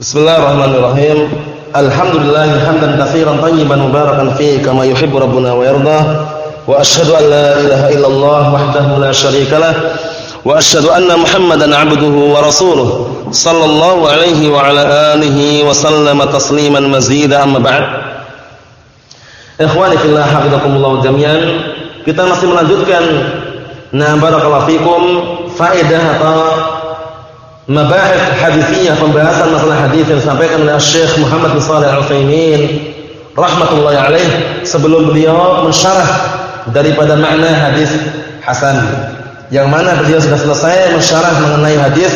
Bismillahirrahmanirrahim. Alhamdulillah hamdan katsiran tayyiban mubarakan fihi kama yuhibbu rabbuna wa yarda. Wa asyhadu an la ilaha illallah wahdahu la syarikalah wa asyhadu anna Muhammadan 'abduhu wa rasuluh sallallahu alaihi wa ala alihi wa sallama tasliman mazida amma ba'd. Ikhwani fillah hafizakumullah jami'an. Kita masih melanjutkan na barakallahu fikum faedah atau mabahith hadithiyah pembahasan masalah hadis yang disampaikan oleh Syekh Muhammad bin Shalih Al-Utsaimin rahimatullah alaih sebelum beliau mensyarah daripada makna hadis hasan. Yang mana beliau sudah selesai mensyarah mengenai hadis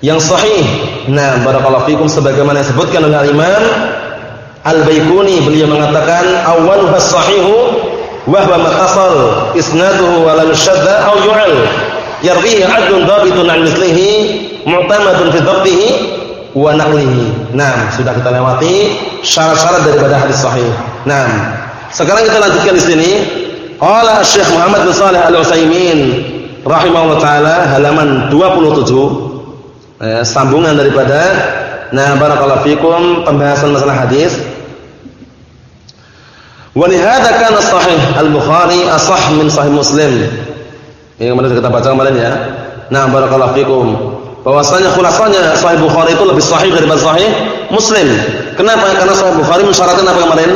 yang sahih. Nah barakallahu fikum sebagaimana disebutkan oleh Imam Al-Baiquni beliau mengatakan awwaluha sahihu wa huwa matasal isnaduhu wa lam syadda aw yu'al. Dhabitun 'an mislihi mu'tamadun fi dhabtihi wa naqlihi. Nah, sudah kita lewati syarat-syarat daripada hadis sahih. Nah, sekarang kita lanjutkan di sini. Qala Syekh Muhammad bin Shalih Al-Utsaimin rahimahullah taala halaman 27 eh, sambungan daripada nah barakallahu fikum pembahasan masalah hadis. Wa li hadza kana sahih Al-Bukhari asah min sahih Muslim. Yang kemarin kita baca kemarin ya. Nah, barakallahu fikum bahwasanya khulasanya Sahih Bukhari itu lebih sahih daripada Sahih Muslim. Kenapa? Karena Sahih Bukhari mensyaratkan apa kemarin?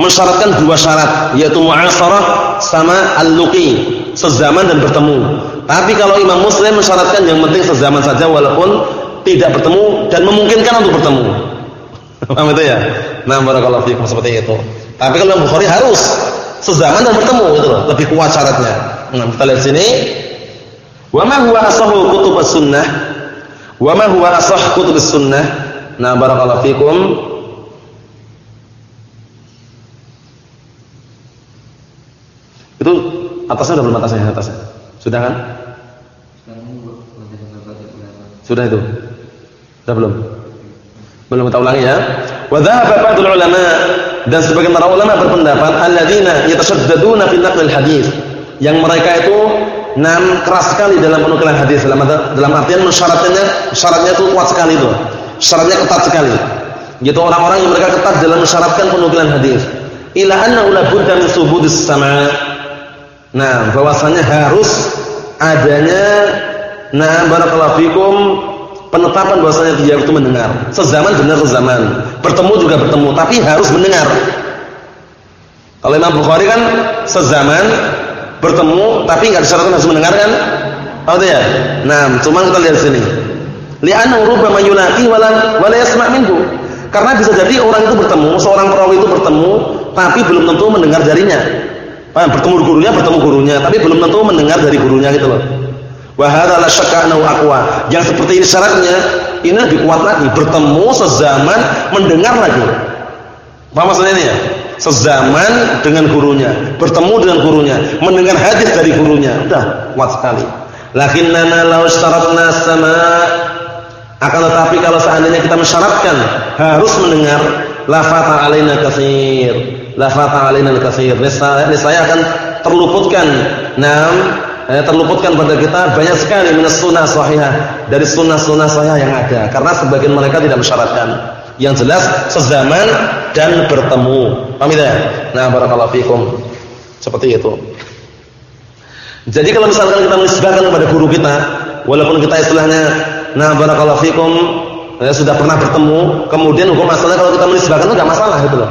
Mensyaratkan dua syarat, yaitu mu'asharah sama al-luqi, sezaman dan bertemu. Tapi kalau Imam Muslim mensyaratkan yang penting sezaman saja walaupun tidak bertemu dan memungkinkan untuk bertemu. Paham itu ya? Nah, barakallahu fiikum seperti itu. Tapi kalau Bukhari harus sezaman dan bertemu itu loh, lebih kuat syaratnya. Nah, kita lihat sini. Wa ma huwa asahu kutub as-sunnah? Wa ma huwa asah kutub sunnah? Nah, barakallahu fikum. Itu atasnya udah belum atasnya atasnya. Sudah kan? Sudah itu. Sudah belum? Belum kita ulangi ya. Wa dhahaba ba'dul ulama dan sebagian para ulama berpendapat alladzina yatashaddaduna fi naql hadis yang mereka itu Nam keras sekali dalam penukilan hadis dalam dalam artian mensyaratkannya syaratnya itu kuat sekali itu. Syaratnya ketat sekali. Gitu orang-orang yang mereka ketat dalam mensyaratkan penukilan hadis. Ila anna la budda min subudis sama. Nah, bahwasanya harus adanya nah barakallahu fikum penetapan bahwasanya dia itu mendengar. Sezaman benar sezaman. Bertemu juga bertemu, tapi harus mendengar. Kalau Imam Bukhari kan sezaman bertemu tapi enggak disyaratkan harus mendengarkan. Tahu ya? Nah, cuma kita lihat sini. Li'annahu rubbama yunati wala wala yasma' minhu. Karena bisa jadi orang itu bertemu, seorang perawi itu bertemu tapi belum tentu mendengar darinya. Paham? Bertemu gurunya, bertemu gurunya, tapi belum tentu mendengar dari gurunya gitu loh. Wa hadza la syakka. Yang seperti ini syaratnya ini lebih kuat lagi, bertemu sezaman, mendengar lagi. Paham maksudnya ini ya? Sezaman dengan gurunya, bertemu dengan gurunya, mendengar hadis dari gurunya. Udah kuat sekali. Lakinnana law syaratna sama akan tetapi kalau seandainya kita mensyaratkan harus mendengar lafata alaina katsir. Lafata alaina katsir. Niscaya akan terluputkan nam eh, terluputkan pada kita banyak sekali minas sunnah sahihah dari sunnah-sunnah sahih yang ada karena sebagian mereka tidak mensyaratkan yang jelas sezaman dan bertemu. Paham tidak? Nah, barakallahu fikum. Seperti itu. Jadi kalau misalkan kita menisbahkan kepada guru kita, walaupun kita istilahnya nah barakallahu fikum ya, sudah pernah bertemu, kemudian hukum asalnya kalau kita menisbahkan itu enggak masalah gitu loh.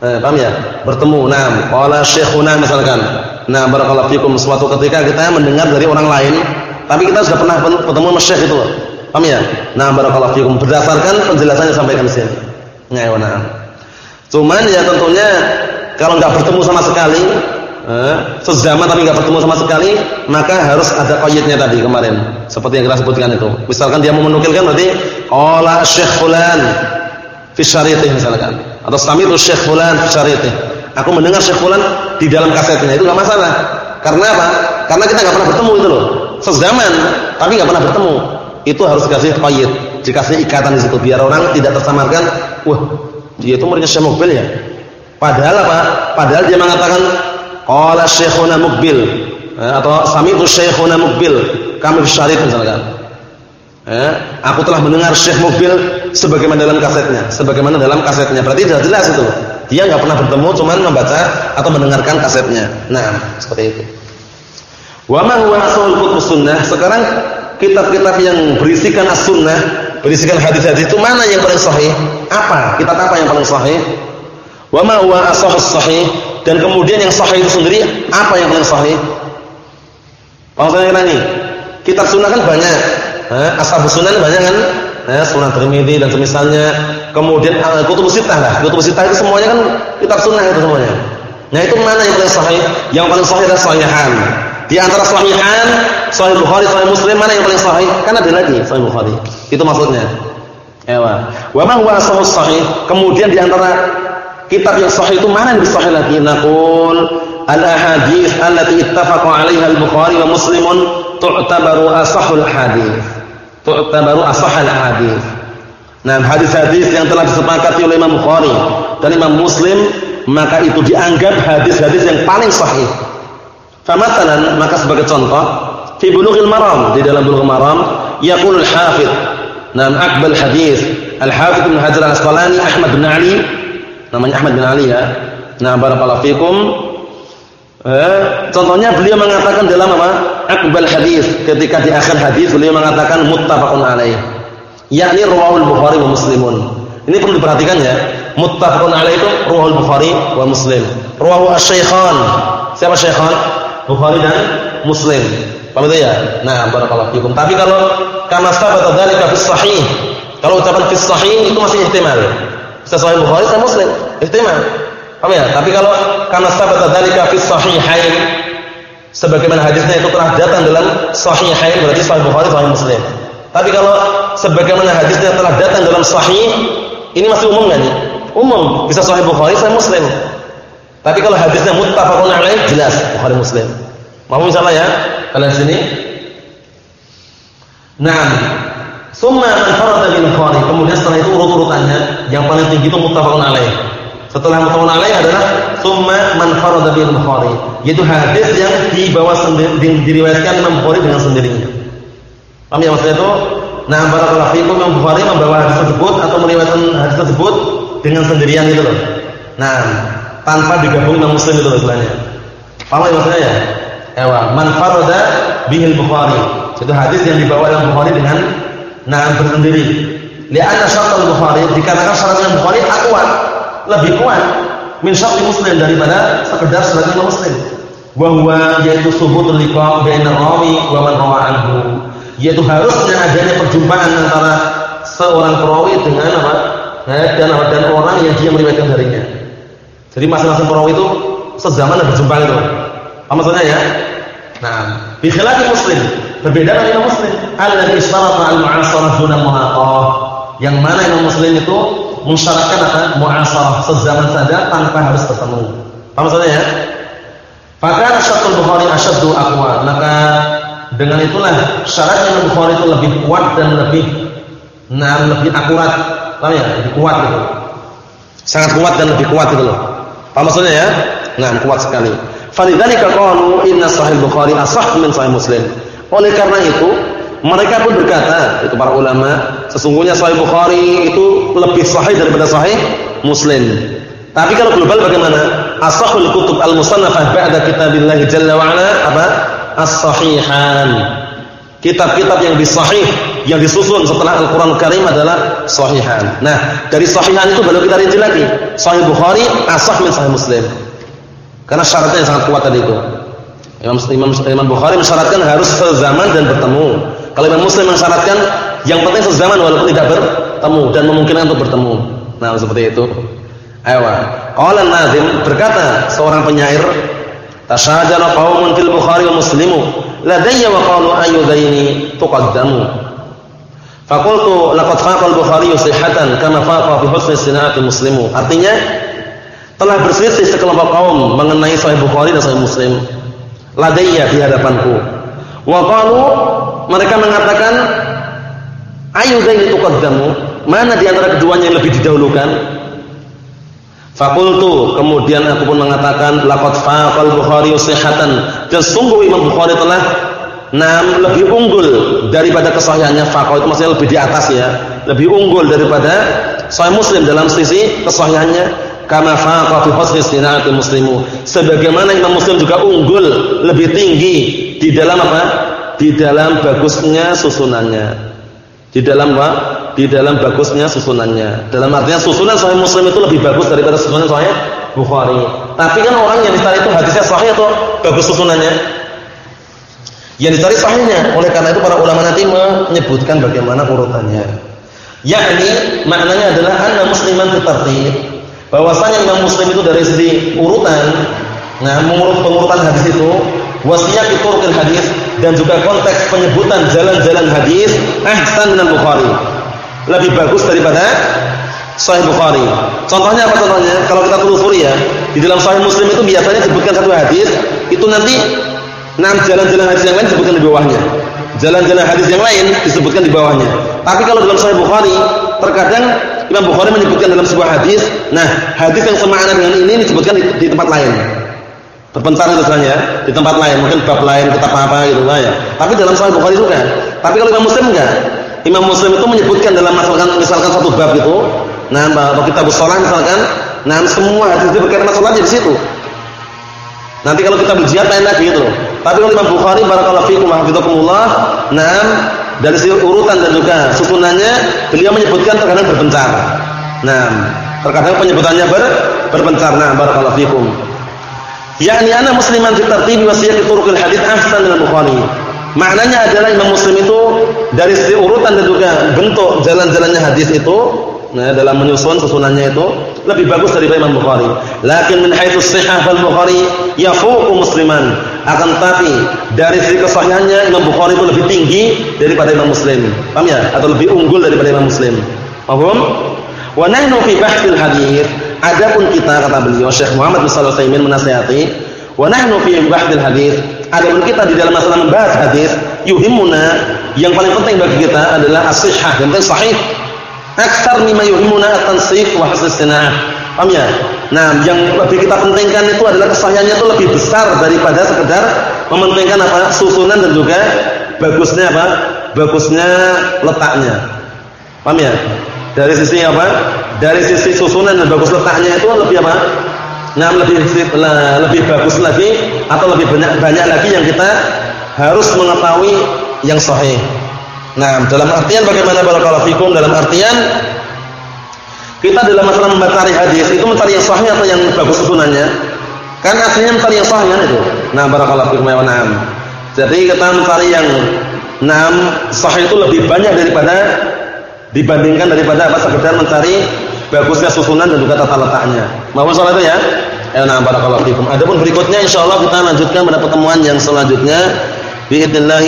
Eh, paham ya? Bertemu. Nah, qala syekhuna misalkan. Nah, barakallahu fikum suatu ketika kita mendengar dari orang lain, tapi kita sudah pernah bertemu sama syekh itu loh. Paham ya? Nah, barakallahu fikum. Berdasarkan penjelasannya sampaikan di sini. Nah, nah. Cuman ya tentunya kalau enggak bertemu sama sekali, eh, sezaman tapi enggak bertemu sama sekali, maka harus ada qayyidnya tadi kemarin. Seperti yang kita sebutkan itu. Misalkan dia mau menukilkan berarti qala Syekh fulan fi misalkan. Atau sami'tu Syekh fulan fi. Aku mendengar Syekh fulan di dalam kasetnya. Itu enggak masalah. Karena apa? Karena kita enggak pernah bertemu itu loh. Sezaman tapi enggak pernah bertemu itu harus dikasih qayyid, dikasih ikatan di situ biar orang tidak tersamarkan, wah, dia itu muridnya Syekh Mukbil ya. Padahal apa? Padahal dia mengatakan qala Syekhuna Mukbil eh, atau sami'tu Syekhuna Mukbil, kami syarif misalkan. Eh, aku telah mendengar Syekh Mobil sebagaimana dalam kasetnya, sebagaimana dalam kasetnya. Berarti sudah jelas itu. Dia nggak pernah bertemu, cuman membaca atau mendengarkan kasetnya. Nah, seperti itu. Wa ma huwa sunnah? Sekarang kitab-kitab yang berisikan as-sunnah, berisikan hadis-hadis itu mana yang paling sahih? Apa? Kitab apa yang paling sahih? Wa ma huwa sahih? Dan kemudian yang sahih itu sendiri apa yang paling sahih? Maksudnya nih, kitab sunnah kan banyak. Eh, Ashabus sunan banyak kan? Sunan Tirmidzi dan semisalnya. Kemudian uh, kutubus sittah lah. Kutubus sittah itu semuanya kan kitab sunnah itu semuanya. Nah, itu mana yang paling sahih? Yang paling sahih adalah sahihan. Di antara sahihan, sahih Bukhari, sahih Muslim, mana yang paling sahih? Kan ada lagi sahih Bukhari. Itu maksudnya. Ewa. Wa huwa sahih? Kemudian di antara kitab yang sahih itu mana yang sahih lagi? Naqul al-ahadits allati ittafaqa 'alaiha al-Bukhari wa Muslimun tu'tabaru asahhul hadits. Tu'tabaru asahhul hadits. Nah, hadis-hadis yang telah disepakati oleh Imam Bukhari dan Imam Muslim, maka itu dianggap hadis-hadis yang paling sahih. Famatalan maka sebagai contoh fi bulughil maram di dalam bulughul maram yaqul al-hafidh nam akbal hadis al-hafidh Ibnu Hajar al-Asqalani Ahmad bin Ali namanya Ahmad bin Ali ya. Nah, barakallahu fikum. Eh, contohnya beliau mengatakan dalam apa? Akbal hadis ketika di akhir hadis beliau mengatakan muttafaqun alaih. Yakni rawahul Bukhari wa Muslimun. Ini perlu diperhatikan ya. Muttafaqun alaih itu rawahul Bukhari wa Muslim. Rawahu asy-syaikhan. Siapa syaikhan? Bukhari dan Muslim. Paham itu ya? Nah, barakallahu fikum. Tapi kalau kama sabata dzalika fi sahih, kalau ucapan fi sahih itu masih ihtimal. Bisa sahih Bukhari sama Muslim, ihtimal. Paham ya? Tapi kalau kama sabata dzalika fi sahihain, sebagaimana hadisnya itu telah datang dalam sahihain berarti sahih Bukhari sahih Muslim. Tapi kalau sebagaimana hadisnya telah datang dalam sahih, ini masih umum kan? Umum, bisa sahih Bukhari sahih Muslim. Tapi kalau hadisnya muttafaqun alaih jelas Bukhari Muslim. Mau misalnya ya? Kalian sini. Naam. Summa man farada bil Bukhari. Kemudian setelah itu urut-urutannya yang paling tinggi itu muttafaqun alaih. Setelah muttafaqun alaih adalah summa man farada bil. Yaitu hadis yang dibawa sendiri diriwayatkan Imam Bukhari dengan sendirinya. Paham ya maksudnya itu? Nah, barakallahu fiikum Imam Bukhari membawa hadis tersebut atau meriwayatkan hadis tersebut dengan sendirian itu loh. Nah, tanpa digabung dengan Muslim itu istilahnya. Paham ya maksudnya ya? Ewa, man farada bihil Bukhari. Itu hadis yang dibawa oleh Bukhari dengan nah bersendiri. Lianna syartul Bukhari dikarenakan syaratnya Bukhari kuat, lebih kuat min syarti Muslim daripada sekedar syaratnya Muslim. Wa huwa yaitu subutul liqa baina rawi wa man rawa anhu. Yaitu harusnya adanya perjumpaan antara seorang perawi dengan apa? Eh, dan dan orang yang dia meriwayatkan darinya. Jadi masing-masing perawi itu sezaman dan berjumpa itu. Apa maksudnya ya? Nah, bi muslim, berbeda dengan muslim. Alladzi istarata al-mu'asarah duna muhaqah. Yang mana Imam Muslim itu mensyaratkan apa? Mu'asarah, sezaman saja tanpa harus bertemu. Apa maksudnya ya? Fakana syaratul Bukhari asyaddu aqwa. Maka dengan itulah syarat Imam Bukhari itu lebih kuat dan lebih nah lebih akurat. Paham ya? Lebih kuat gitu. Sangat kuat dan lebih kuat itu loh. Apa maksudnya ya? Nah, kuat sekali. Falidzalika qalu inna sahih Bukhari asah min sahih Muslim. Oleh karena itu, mereka pun berkata, itu para ulama, sesungguhnya sahih Bukhari itu lebih sahih daripada sahih Muslim. Tapi kalau global bagaimana? Asahul kutub al-musannafah ba'da kitabillah jalla wa ala apa? As-sahihan. Kitab-kitab yang disahih yang disusun setelah Al-Quran Karim adalah sahihan. Nah, dari sahihan itu baru kita rinci lagi. Sahih Bukhari asah min sahih Muslim. Karena syaratnya sangat kuat tadi itu. Imam, Imam, Imam Bukhari mensyaratkan harus sezaman dan bertemu. Kalau Imam Muslim mensyaratkan yang penting sezaman walaupun tidak bertemu dan memungkinkan untuk bertemu. Nah, seperti itu. Ayo. Qala Nazim berkata seorang penyair, "Tashajara qaumun fil Bukhari wa Muslimu, ladayya wa qalu ayyudaini tuqaddamu." Fakultu laqad faqa al-Bukhari sihhatan kama faqa fi husni sina'ati Muslimu. Artinya telah berselisih sekelompok kaum mengenai Sahih Bukhari dan Sahih Muslim. Ladayya di hadapanku. Wa mereka mengatakan ayu zaini tuqaddamu? Mana di antara keduanya yang lebih didahulukan? Fakultu kemudian aku pun mengatakan laqad faqal Bukhari sihhatan dan Imam Bukhari telah nah lebih unggul daripada kesahihannya faqih itu maksudnya lebih di atas ya lebih unggul daripada sahih muslim dalam sisi kesahihannya kama faqa fi husni sina'atil muslimu. Sebagaimana Imam Muslim juga unggul lebih tinggi di dalam apa? Di dalam bagusnya susunannya. Di dalam apa? Di dalam bagusnya susunannya. Dalam artinya susunan sahih Muslim itu lebih bagus daripada susunan sahih Bukhari. Tapi kan orang yang dicari itu hadisnya sahih atau bagus susunannya? Yang dicari sahihnya. Oleh karena itu para ulama nanti menyebutkan bagaimana urutannya. Yakni maknanya adalah anna musliman tertib. Bahwasanya Imam Muslim itu dari segi urutan, nah mengurut pengurutan hadis itu, wasiat itu hadis dan juga konteks penyebutan jalan-jalan hadis ahsan dengan Bukhari. Lebih bagus daripada Sahih Bukhari. Contohnya apa contohnya? Kalau kita telusuri ya, di dalam Sahih Muslim itu biasanya disebutkan satu hadis, itu nanti Nah, jalan-jalan hadis yang lain disebutkan di bawahnya. Jalan-jalan hadis yang lain disebutkan di bawahnya. Tapi kalau dalam Sahih Bukhari, terkadang Imam Bukhari menyebutkan dalam sebuah hadis, nah hadis yang semakna dengan ini disebutkan di, di tempat lain. Berpencar itu ya, di tempat lain, mungkin bab lain, kitab apa gitu lah ya. Tapi dalam Sahih Bukhari juga. Tapi kalau Imam Muslim enggak. Imam Muslim itu menyebutkan dalam misalkan misalkan satu bab itu, nah atau kitab shalah misalkan, nah semua hadis itu berkaitan masalah di situ. Nanti kalau kita berjihad lain lagi gitu. Tapi kalau Imam Bukhari barakallahu fikum hafizakumullah, nah dari sisi urutan dan juga susunannya beliau menyebutkan terkadang berpencar. Nah, terkadang penyebutannya ber, berpencar. Nah, barakallahu fikum. Yakni ana musliman fi tartibi wa siyaqi turuqil hadits ahsan min Bukhari. Maknanya adalah Imam Muslim itu dari sisi urutan dan juga bentuk jalan-jalannya hadis itu nah dalam menyusun susunannya itu lebih bagus daripada Imam Bukhari. Lakin min haitsu shihah fal Bukhari yafuqu Musliman. Akan tapi dari sisi kesahihannya Imam Bukhari itu lebih tinggi daripada Imam Muslim. Paham ya? Atau lebih unggul daripada Imam Muslim. Paham? Wa nahnu fi bahthil hadits adapun kita kata beliau Syekh Muhammad bin Shalih Utsaimin menasihati wa nahnu fi bahthil hadits adapun kita di dalam masalah membahas hadis yuhimmuna yang paling penting bagi kita adalah as-sihhah yang penting sahih Aksar mimma yuhimuna at-tansif wa hasn sinah. Paham ya? Nah, yang lebih kita pentingkan itu adalah kesahihannya itu lebih besar daripada sekedar mementingkan apa? susunan dan juga bagusnya apa? bagusnya letaknya. Paham ya? Dari sisi apa? Dari sisi susunan dan bagus letaknya itu lebih apa? Nah, lebih lebih bagus lagi atau lebih banyak banyak lagi yang kita harus mengetahui yang sahih. Nah, dalam artian bagaimana barakallahu fikum dalam artian kita dalam masalah mencari hadis itu mencari yang sahih atau yang bagus susunannya? Kan aslinya mencari yang sahih kan itu. Nah, barakallahu fikum wa na'am. Jadi kita mencari yang enam sahih itu lebih banyak daripada dibandingkan daripada apa sekedar mencari bagusnya susunan dan juga tata letaknya. Mohon soal itu ya. Ya, nah barakallahu fikum. Adapun berikutnya insyaallah kita lanjutkan pada pertemuan yang selanjutnya. Biidznillah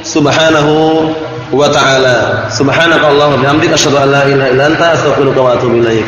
subhanahu wa ta'ala subhanakallahumma bihamdika asyhadu an la ilaha illa anta astaghfiruka wa atubu ilaik